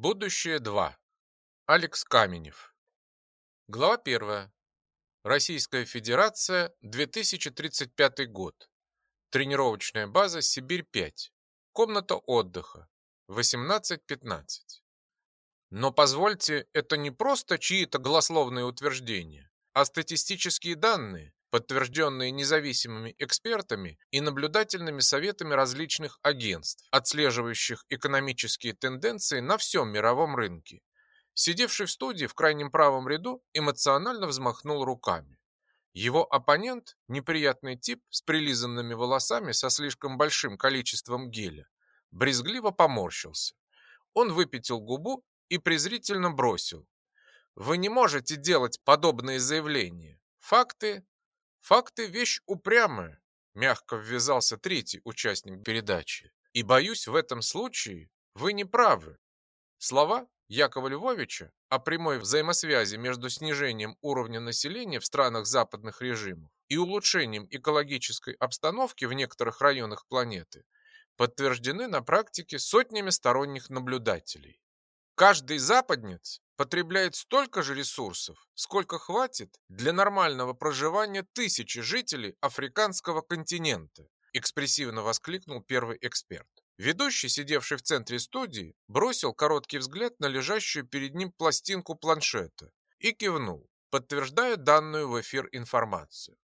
Будущее 2. Алекс Каменев. Глава 1. Российская Федерация, 2035 год. Тренировочная база Сибирь-5. Комната отдыха. 18.15. Но позвольте, это не просто чьи-то голословные утверждения, а статистические данные, подтвержденные независимыми экспертами и наблюдательными советами различных агентств, отслеживающих экономические тенденции на всем мировом рынке. Сидевший в студии в крайнем правом ряду эмоционально взмахнул руками. Его оппонент, неприятный тип с прилизанными волосами со слишком большим количеством геля, брезгливо поморщился. Он выпятил губу и презрительно бросил. «Вы не можете делать подобные заявления. Факты Факты вещь упрямая, мягко ввязался третий участник передачи. И боюсь, в этом случае вы не правы. Слова Якова Львовича о прямой взаимосвязи между снижением уровня населения в странах западных режимов и улучшением экологической обстановки в некоторых районах планеты подтверждены на практике сотнями сторонних наблюдателей. Каждый западнец потребляет столько же ресурсов, сколько хватит для нормального проживания тысячи жителей африканского континента, экспрессивно воскликнул первый эксперт. Ведущий, сидевший в центре студии, бросил короткий взгляд на лежащую перед ним пластинку планшета и кивнул, подтверждая данную в эфир информацию.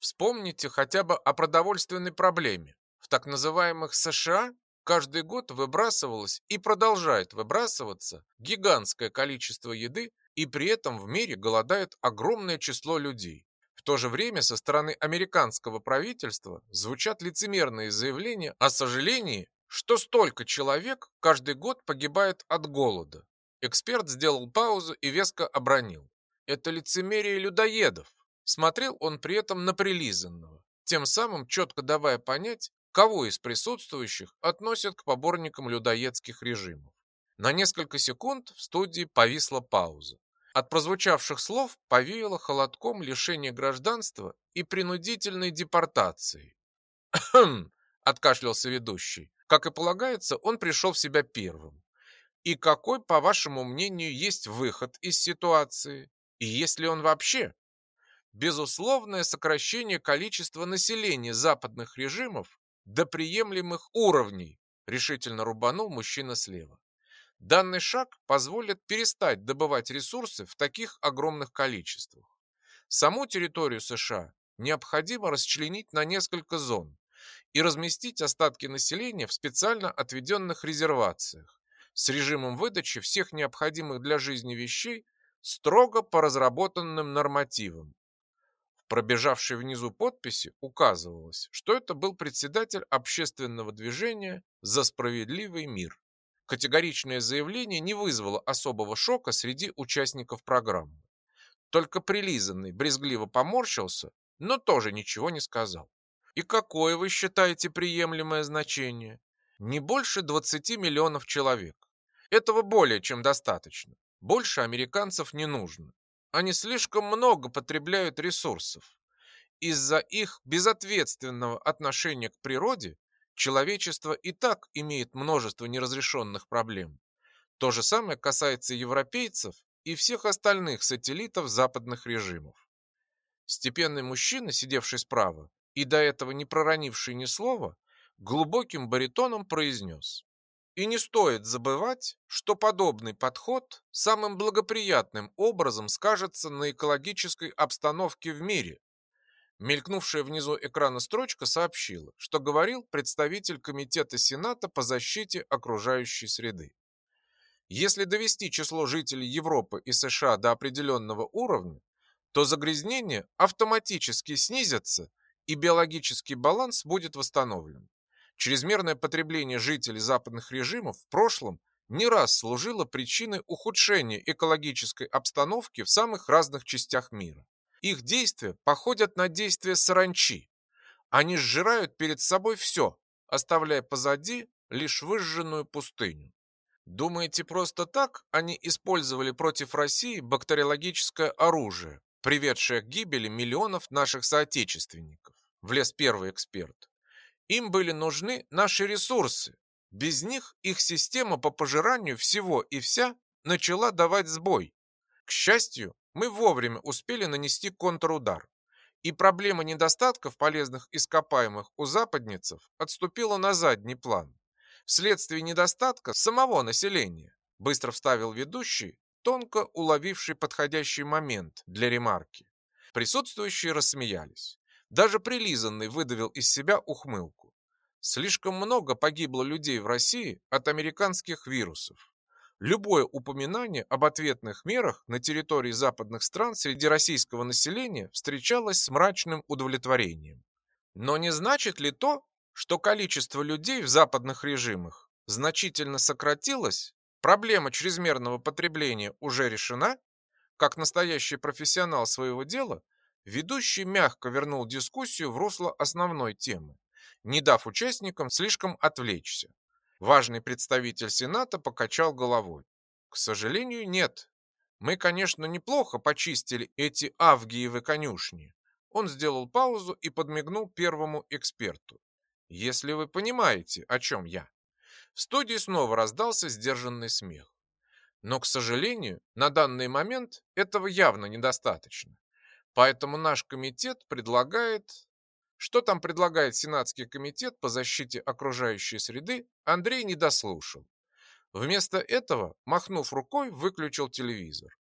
Вспомните хотя бы о продовольственной проблеме. В так называемых США каждый год выбрасывалось и продолжает выбрасываться гигантское количество еды, и при этом в мире голодает огромное число людей. В то же время со стороны американского правительства звучат лицемерные заявления о сожалении, что столько человек каждый год погибает от голода. Эксперт сделал паузу и веско обронил. Это лицемерие людоедов. Смотрел он при этом на прилизанного, тем самым четко давая понять, кого из присутствующих относят к поборникам людоедских режимов. На несколько секунд в студии повисла пауза. От прозвучавших слов повеяло холодком лишения гражданства и принудительной депортации. «Хм!» – откашлялся ведущий. Как и полагается, он пришел в себя первым. И какой, по вашему мнению, есть выход из ситуации? И есть ли он вообще? Безусловное сокращение количества населения западных режимов до приемлемых уровней, решительно рубанул мужчина слева. Данный шаг позволит перестать добывать ресурсы в таких огромных количествах. Саму территорию США необходимо расчленить на несколько зон и разместить остатки населения в специально отведенных резервациях с режимом выдачи всех необходимых для жизни вещей строго по разработанным нормативам, пробежавшей внизу подписи указывалось, что это был председатель общественного движения «За справедливый мир». Категоричное заявление не вызвало особого шока среди участников программы. Только прилизанный брезгливо поморщился, но тоже ничего не сказал. И какое вы считаете приемлемое значение? Не больше 20 миллионов человек. Этого более чем достаточно. Больше американцев не нужно. Они слишком много потребляют ресурсов. Из-за их безответственного отношения к природе человечество и так имеет множество неразрешенных проблем. То же самое касается европейцев и всех остальных сателлитов западных режимов. Степенный мужчина, сидевший справа и до этого не проронивший ни слова, глубоким баритоном произнес. И не стоит забывать, что подобный подход самым благоприятным образом скажется на экологической обстановке в мире. Мелькнувшая внизу экрана строчка сообщила, что говорил представитель Комитета Сената по защите окружающей среды. Если довести число жителей Европы и США до определенного уровня, то загрязнение автоматически снизится и биологический баланс будет восстановлен. Чрезмерное потребление жителей западных режимов в прошлом не раз служило причиной ухудшения экологической обстановки в самых разных частях мира. Их действия походят на действия саранчи. Они сжирают перед собой все, оставляя позади лишь выжженную пустыню. Думаете, просто так они использовали против России бактериологическое оружие, приведшее к гибели миллионов наших соотечественников? Влез первый эксперт. Им были нужны наши ресурсы, Без них их система по пожиранию всего и вся начала давать сбой. К счастью, мы вовремя успели нанести контрудар, и проблема недостатков полезных ископаемых у западницев отступила на задний план. Вследствие недостатка самого населения, быстро вставил ведущий, тонко уловивший подходящий момент для ремарки. Присутствующие рассмеялись. Даже прилизанный выдавил из себя ухмылку. Слишком много погибло людей в России от американских вирусов. Любое упоминание об ответных мерах на территории западных стран среди российского населения встречалось с мрачным удовлетворением. Но не значит ли то, что количество людей в западных режимах значительно сократилось, проблема чрезмерного потребления уже решена, как настоящий профессионал своего дела, ведущий мягко вернул дискуссию в русло основной темы, не дав участникам слишком отвлечься. Важный представитель Сената покачал головой. К сожалению, нет. Мы, конечно, неплохо почистили эти авгиевы конюшни. Он сделал паузу и подмигнул первому эксперту. Если вы понимаете, о чем я. В студии снова раздался сдержанный смех. Но, к сожалению, на данный момент этого явно недостаточно. Поэтому наш комитет предлагает... Что там предлагает Сенатский комитет по защите окружающей среды, Андрей не дослушал. Вместо этого, махнув рукой, выключил телевизор.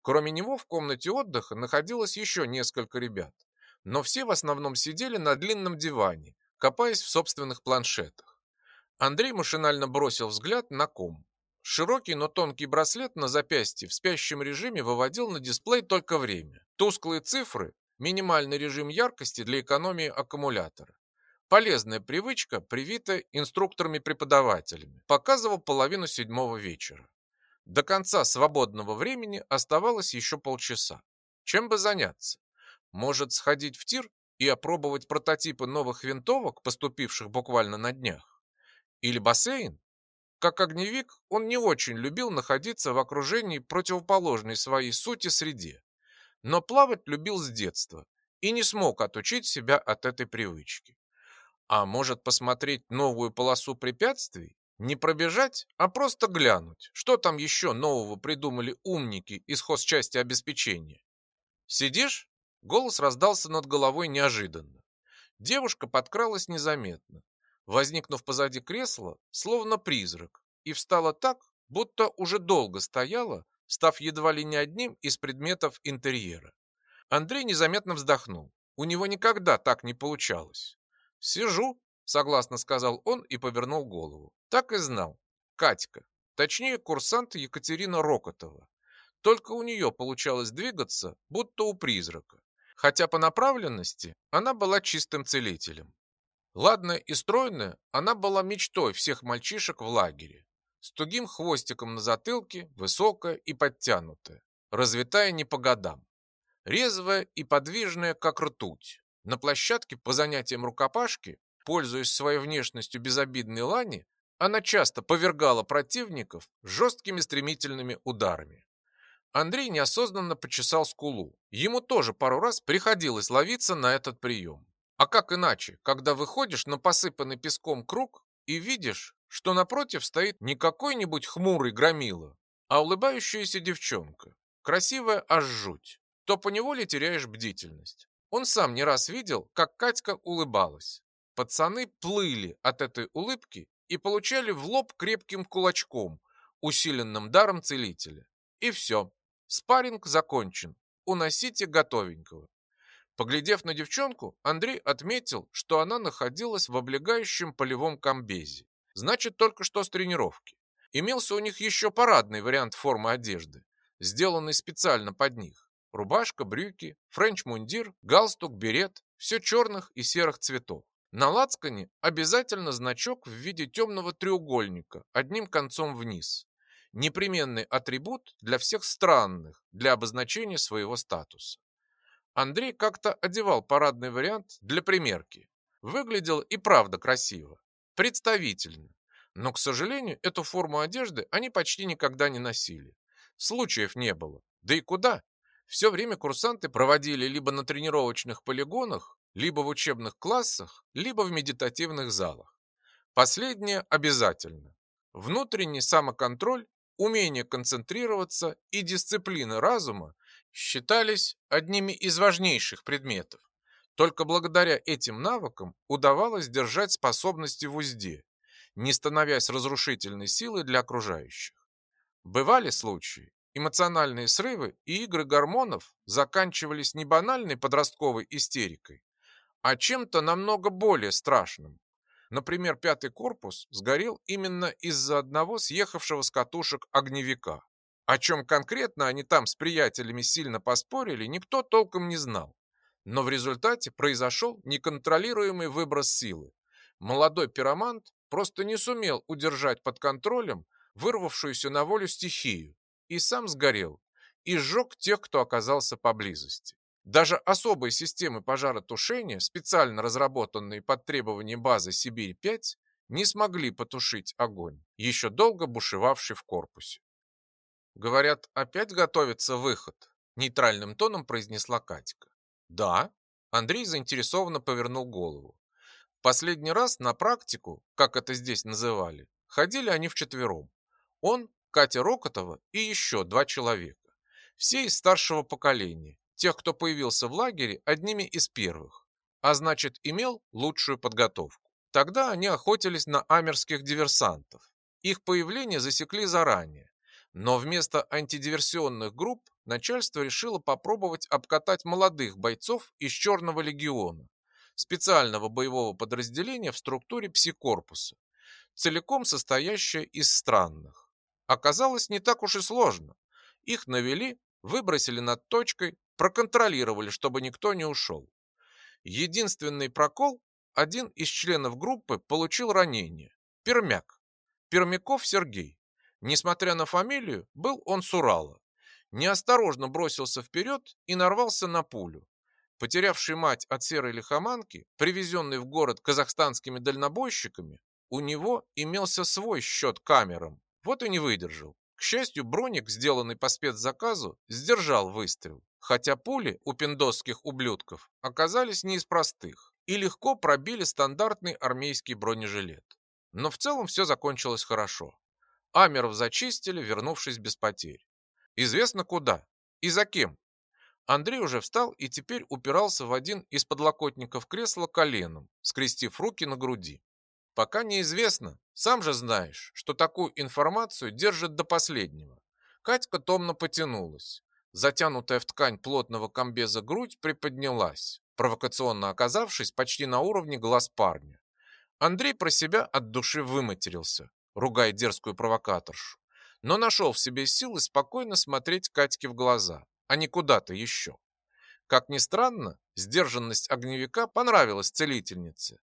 Кроме него в комнате отдыха находилось еще несколько ребят, но все в основном сидели на длинном диване, копаясь в собственных планшетах. Андрей машинально бросил взгляд на ком. Широкий, но тонкий браслет на запястье в спящем режиме выводил на дисплей только время. Тусклые цифры, минимальный режим яркости для экономии аккумулятора. Полезная привычка, привитая инструкторами-преподавателями. Показывал половину седьмого вечера. До конца свободного времени оставалось еще полчаса. Чем бы заняться? Может, сходить в тир и опробовать прототипы новых винтовок, поступивших буквально на днях? Или бассейн? Как огневик, он не очень любил находиться в окружении противоположной своей сути среде, но плавать любил с детства и не смог отучить себя от этой привычки. А может посмотреть новую полосу препятствий? Не пробежать, а просто глянуть, что там еще нового придумали умники из хозчасти обеспечения. «Сидишь?» Голос раздался над головой неожиданно. Девушка подкралась незаметно, возникнув позади кресла, словно призрак, и встала так, будто уже долго стояла, став едва ли не одним из предметов интерьера. Андрей незаметно вздохнул. У него никогда так не получалось. «Сижу», — согласно сказал он и повернул голову. Так и знал. Катька. Точнее, курсант Екатерина Рокотова. Только у нее получалось двигаться, будто у призрака. Хотя по направленности она была чистым целителем. Ладная и стройная, она была мечтой всех мальчишек в лагере. С тугим хвостиком на затылке, высокая и подтянутая, развитая не по годам. Резвая и подвижная, как ртуть. На площадке по занятиям рукопашки, пользуясь своей внешностью безобидной лани, она часто повергала противников жесткими стремительными ударами. Андрей неосознанно почесал скулу. Ему тоже пару раз приходилось ловиться на этот прием. А как иначе, когда выходишь на посыпанный песком круг и видишь, что напротив стоит не какой-нибудь хмурый громила, а улыбающаяся девчонка, красивая аж жуть, то поневоле теряешь бдительность. Он сам не раз видел, как Катька улыбалась. Пацаны плыли от этой улыбки и получали в лоб крепким кулачком, усиленным даром целителя. И все, спарринг закончен, уносите готовенького. Поглядев на девчонку, Андрей отметил, что она находилась в облегающем полевом комбезе. Значит, только что с тренировки. Имелся у них еще парадный вариант формы одежды, сделанный специально под них. Рубашка, брюки, френч-мундир, галстук, берет – все черных и серых цветов. На лацкане обязательно значок в виде темного треугольника, одним концом вниз. Непременный атрибут для всех странных, для обозначения своего статуса. Андрей как-то одевал парадный вариант для примерки. Выглядел и правда красиво, представительно. Но, к сожалению, эту форму одежды они почти никогда не носили. Случаев не было. Да и куда? Все время курсанты проводили либо на тренировочных полигонах, либо в учебных классах, либо в медитативных залах. Последнее обязательно. Внутренний самоконтроль, умение концентрироваться и дисциплина разума считались одними из важнейших предметов. Только благодаря этим навыкам удавалось держать способности в узде, не становясь разрушительной силой для окружающих. Бывали случаи, эмоциональные срывы и игры гормонов заканчивались не банальной подростковой истерикой, а чем-то намного более страшным. Например, пятый корпус сгорел именно из-за одного съехавшего с катушек огневика. О чем конкретно они там с приятелями сильно поспорили, никто толком не знал. Но в результате произошел неконтролируемый выброс силы. Молодой пиромант просто не сумел удержать под контролем вырвавшуюся на волю стихию и сам сгорел, и сжег тех, кто оказался поблизости. Даже особые системы пожаротушения, специально разработанные под требования базы Сибирь-5, не смогли потушить огонь, еще долго бушевавший в корпусе. «Говорят, опять готовится выход», – нейтральным тоном произнесла Катька. «Да?» – Андрей заинтересованно повернул голову. Последний раз на практику, как это здесь называли, ходили они вчетвером. Он, Катя Рокотова и еще два человека. Все из старшего поколения, тех, кто появился в лагере одними из первых, а значит имел лучшую подготовку. Тогда они охотились на амерских диверсантов. Их появление засекли заранее, но вместо антидиверсионных групп начальство решило попробовать обкатать молодых бойцов из Черного легиона, специального боевого подразделения в структуре псикорпуса, целиком состоящее из странных. Оказалось не так уж и сложно. Их навели, выбросили над точкой, проконтролировали, чтобы никто не ушел. Единственный прокол – один из членов группы получил ранение – Пермяк. Пермяков Сергей. Несмотря на фамилию, был он с Урала. Неосторожно бросился вперед и нарвался на пулю. Потерявший мать от серой лихоманки, привезенный в город казахстанскими дальнобойщиками, у него имелся свой счет камерам. Вот и не выдержал. К счастью, броник, сделанный по спецзаказу, сдержал выстрел хотя пули у пиндосских ублюдков оказались не из простых и легко пробили стандартный армейский бронежилет. Но в целом все закончилось хорошо. Амеров зачистили, вернувшись без потерь. Известно куда и за кем. Андрей уже встал и теперь упирался в один из подлокотников кресла коленом, скрестив руки на груди. Пока неизвестно, сам же знаешь, что такую информацию держат до последнего. Катька томно потянулась. Затянутая в ткань плотного комбеза грудь приподнялась, провокационно оказавшись почти на уровне глаз парня. Андрей про себя от души выматерился, ругая дерзкую провокаторшу, но нашел в себе силы спокойно смотреть Катьке в глаза, а не куда-то еще. Как ни странно, сдержанность огневика понравилась целительнице.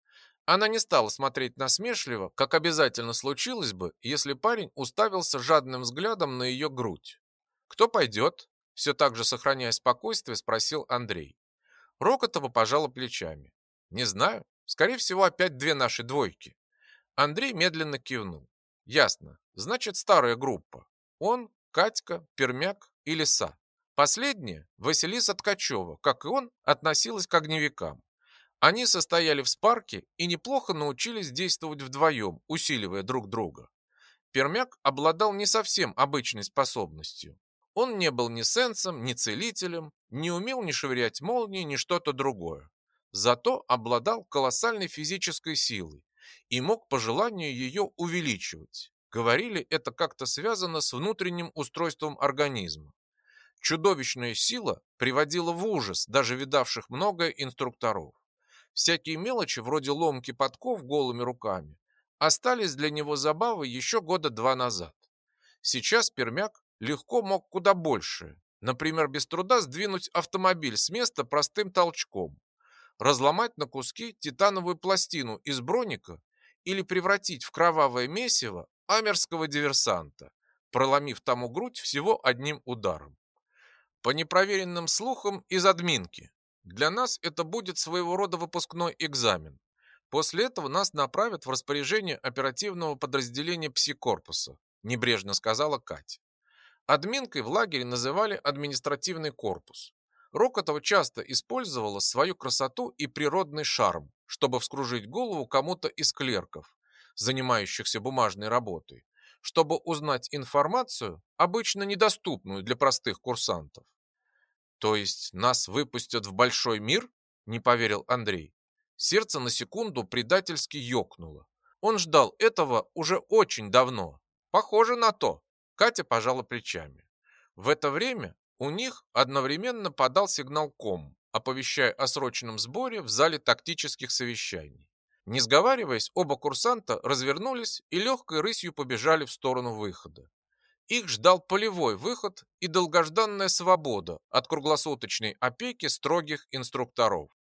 Она не стала смотреть насмешливо, как обязательно случилось бы, если парень уставился жадным взглядом на ее грудь. «Кто пойдет?» Все так же сохраняя спокойствие, спросил Андрей. Рокотова пожала плечами. Не знаю, скорее всего опять две наши двойки. Андрей медленно кивнул. Ясно, значит старая группа. Он, Катька, Пермяк и Лиса. Последняя, Василиса Ткачева, как и он, относилась к огневикам. Они состояли в спарке и неплохо научились действовать вдвоем, усиливая друг друга. Пермяк обладал не совсем обычной способностью. Он не был ни сенсом, ни целителем, не умел ни швырять молнии, ни что-то другое. Зато обладал колоссальной физической силой и мог по желанию ее увеличивать. Говорили, это как-то связано с внутренним устройством организма. Чудовищная сила приводила в ужас даже видавших много инструкторов. Всякие мелочи, вроде ломки подков голыми руками, остались для него забавой еще года два назад. Сейчас Пермяк легко мог куда больше. Например, без труда сдвинуть автомобиль с места простым толчком, разломать на куски титановую пластину из броника или превратить в кровавое месиво амерского диверсанта, проломив тому грудь всего одним ударом. По непроверенным слухам из админки. Для нас это будет своего рода выпускной экзамен. После этого нас направят в распоряжение оперативного подразделения псикорпуса, небрежно сказала Катя. Админкой в лагере называли административный корпус. Рокотова часто использовала свою красоту и природный шарм, чтобы вскружить голову кому-то из клерков, занимающихся бумажной работой, чтобы узнать информацию, обычно недоступную для простых курсантов. То есть нас выпустят в большой мир? Не поверил Андрей. Сердце на секунду предательски ёкнуло. Он ждал этого уже очень давно. Похоже на то. Катя пожала плечами. В это время у них одновременно подал сигнал ком, оповещая о срочном сборе в зале тактических совещаний. Не сговариваясь, оба курсанта развернулись и легкой рысью побежали в сторону выхода. Их ждал полевой выход и долгожданная свобода от круглосуточной опеки строгих инструкторов.